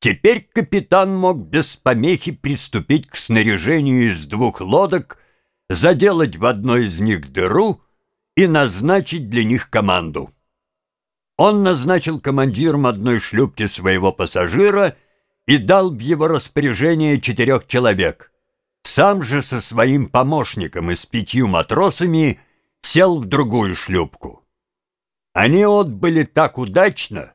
Теперь капитан мог без помехи приступить к снаряжению из двух лодок, заделать в одной из них дыру и назначить для них команду. Он назначил командиром одной шлюпки своего пассажира и дал в его распоряжение четырех человек. Сам же со своим помощником и с пятью матросами сел в другую шлюпку. Они отбыли так удачно,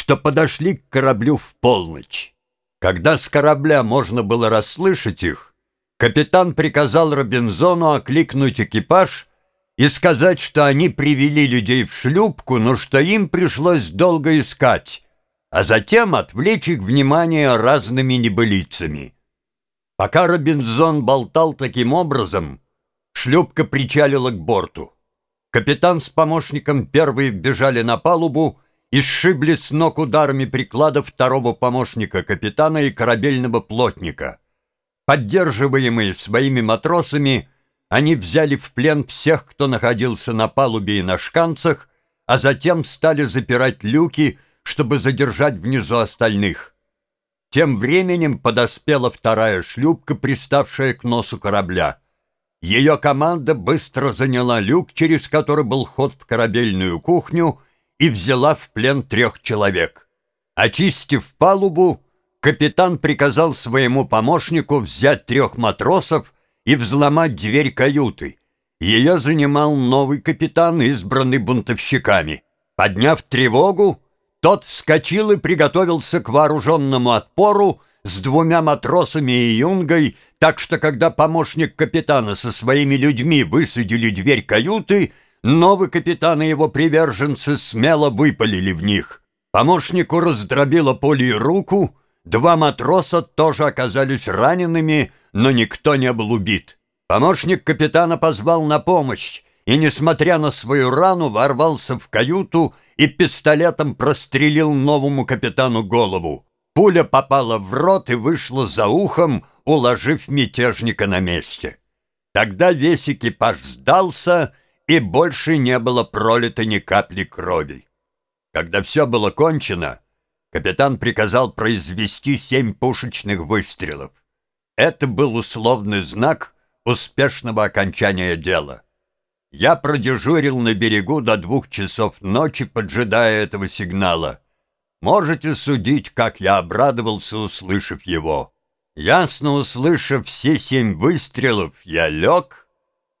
что подошли к кораблю в полночь. Когда с корабля можно было расслышать их, капитан приказал Робинзону окликнуть экипаж и сказать, что они привели людей в шлюпку, но что им пришлось долго искать, а затем отвлечь их внимание разными небылицами. Пока Робинзон болтал таким образом, шлюпка причалила к борту. Капитан с помощником первые бежали на палубу и сшибли с ног ударами прикладов второго помощника капитана и корабельного плотника. Поддерживаемые своими матросами, они взяли в плен всех, кто находился на палубе и на шканцах, а затем стали запирать люки, чтобы задержать внизу остальных. Тем временем подоспела вторая шлюпка, приставшая к носу корабля. Ее команда быстро заняла люк, через который был ход в корабельную кухню, и взяла в плен трех человек. Очистив палубу, капитан приказал своему помощнику взять трех матросов и взломать дверь каюты. Ее занимал новый капитан, избранный бунтовщиками. Подняв тревогу, тот вскочил и приготовился к вооруженному отпору с двумя матросами и юнгой, так что когда помощник капитана со своими людьми высадили дверь каюты, Новый капитан и его приверженцы смело выпалили в них. Помощнику раздробило поле руку, два матроса тоже оказались ранеными, но никто не был убит. Помощник капитана позвал на помощь и, несмотря на свою рану, ворвался в каюту и пистолетом прострелил новому капитану голову. Пуля попала в рот и вышла за ухом, уложив мятежника на месте. Тогда весь экипаж сдался и больше не было пролито ни капли крови. Когда все было кончено, капитан приказал произвести семь пушечных выстрелов. Это был условный знак успешного окончания дела. Я продежурил на берегу до двух часов ночи, поджидая этого сигнала. Можете судить, как я обрадовался, услышав его. Ясно услышав все семь выстрелов, я лег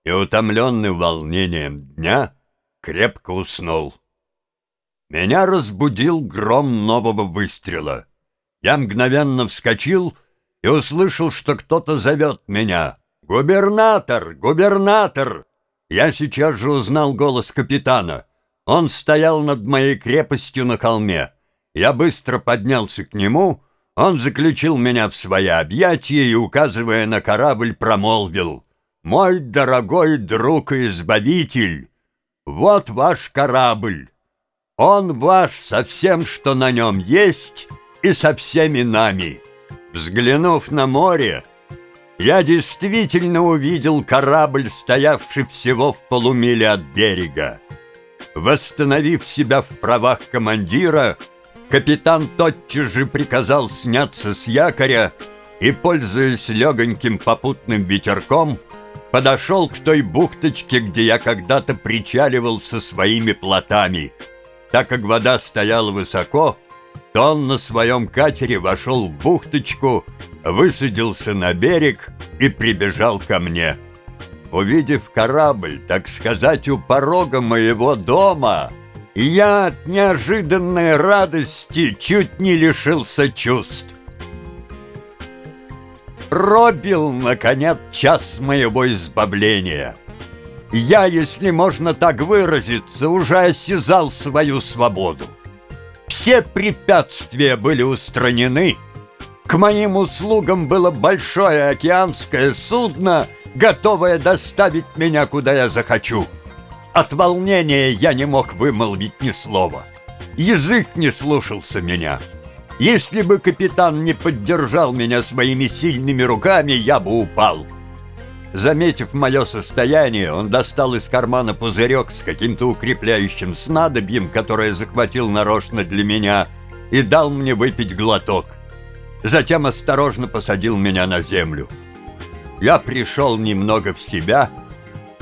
и, утомленный волнением дня, крепко уснул. Меня разбудил гром нового выстрела. Я мгновенно вскочил и услышал, что кто-то зовет меня. «Губернатор! Губернатор!» Я сейчас же узнал голос капитана. Он стоял над моей крепостью на холме. Я быстро поднялся к нему. Он заключил меня в свои объятия и, указывая на корабль, промолвил — мой дорогой друг и избавитель, вот ваш корабль. Он ваш со всем, что на нем есть, и со всеми нами. Взглянув на море, я действительно увидел корабль, стоявший всего в полумиле от берега. Восстановив себя в правах командира, капитан тотчас же приказал сняться с якоря и, пользуясь легоньким попутным ветерком, подошел к той бухточке, где я когда-то причаливал со своими плотами. Так как вода стояла высоко, то он на своем катере вошел в бухточку, высадился на берег и прибежал ко мне. Увидев корабль, так сказать, у порога моего дома, я от неожиданной радости чуть не лишился чувств. Пробил, наконец, час моего избавления. Я, если можно так выразиться, уже осязал свою свободу. Все препятствия были устранены. К моим услугам было большое океанское судно, готовое доставить меня, куда я захочу. От волнения я не мог вымолвить ни слова. Язык не слушался меня. Если бы капитан не поддержал меня своими сильными руками, я бы упал. Заметив мое состояние, он достал из кармана пузырек с каким-то укрепляющим снадобьем, которое захватил нарочно для меня, и дал мне выпить глоток. Затем осторожно посадил меня на землю. Я пришел немного в себя,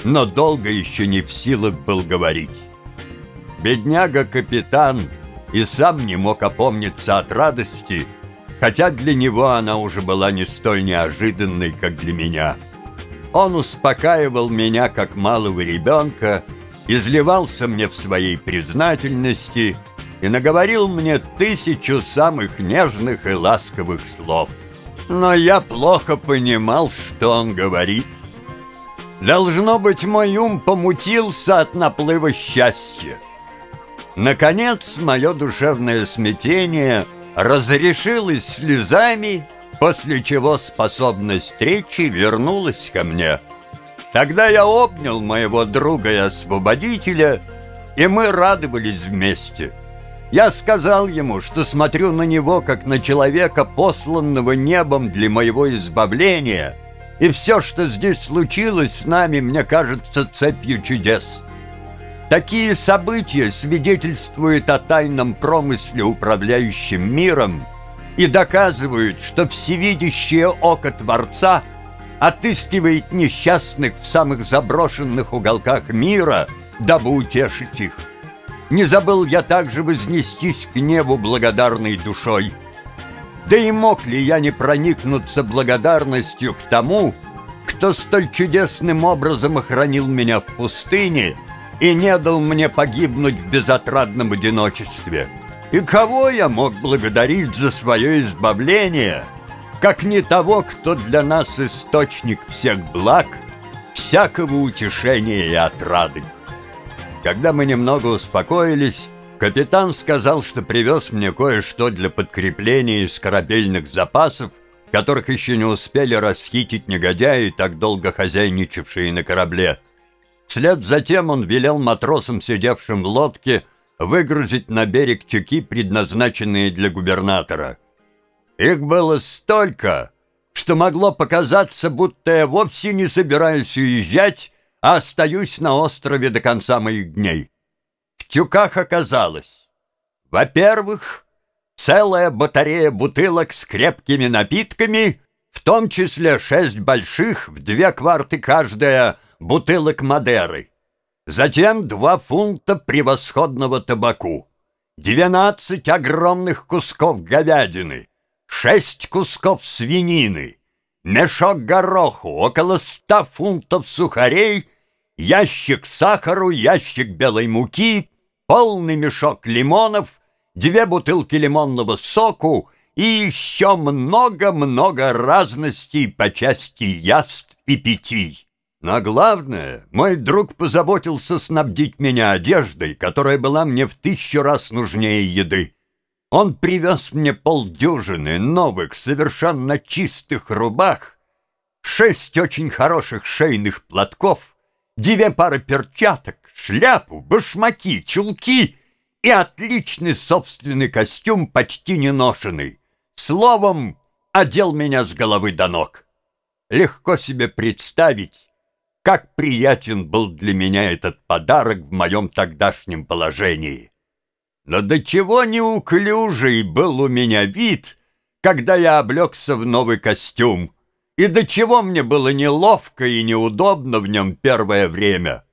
но долго еще не в силах был говорить. Бедняга-капитан и сам не мог опомниться от радости, хотя для него она уже была не столь неожиданной, как для меня. Он успокаивал меня, как малого ребенка, изливался мне в своей признательности и наговорил мне тысячу самых нежных и ласковых слов. Но я плохо понимал, что он говорит. Должно быть, мой ум помутился от наплыва счастья. Наконец, мое душевное смятение разрешилось слезами, после чего способность речи вернулась ко мне. Тогда я обнял моего друга и освободителя, и мы радовались вместе. Я сказал ему, что смотрю на него, как на человека, посланного небом для моего избавления, и все, что здесь случилось с нами, мне кажется цепью чудес. Такие события свидетельствуют о тайном промысле, управляющем миром, и доказывают, что всевидящее око Творца отыскивает несчастных в самых заброшенных уголках мира, дабы утешить их. Не забыл я также вознестись к небу благодарной душой. Да и мог ли я не проникнуться благодарностью к тому, кто столь чудесным образом охранил меня в пустыне — и не дал мне погибнуть в безотрадном одиночестве. И кого я мог благодарить за свое избавление, как не того, кто для нас источник всех благ, всякого утешения и отрады? Когда мы немного успокоились, капитан сказал, что привез мне кое-что для подкрепления из корабельных запасов, которых еще не успели расхитить негодяи, так долго хозяйничавшие на корабле. Вслед за тем он велел матросам, сидевшим в лодке, выгрузить на берег тюки, предназначенные для губернатора. Их было столько, что могло показаться, будто я вовсе не собираюсь уезжать, а остаюсь на острове до конца моих дней. В тюках оказалось, во-первых, целая батарея бутылок с крепкими напитками, в том числе шесть больших, в две кварты каждая, бутылок Мадеры. Затем два фунта превосходного табаку, двенадцать огромных кусков говядины, шесть кусков свинины, мешок гороху, около ста фунтов сухарей, ящик сахару, ящик белой муки, полный мешок лимонов, две бутылки лимонного соку и еще много-много разностей по части яств и питий. Но главное, мой друг позаботился снабдить меня одеждой, которая была мне в тысячу раз нужнее еды. Он привез мне полдюжины новых, совершенно чистых рубах, шесть очень хороших шейных платков, две пары перчаток, шляпу, башмаки, чулки и отличный собственный костюм, почти не ношенный. Словом, одел меня с головы до ног. Легко себе представить, как приятен был для меня этот подарок в моем тогдашнем положении. Но до чего неуклюжий был у меня вид, когда я облегся в новый костюм, и до чего мне было неловко и неудобно в нем первое время.